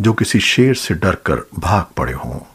जो किसी शेर से डरकर भाग पड़े हों।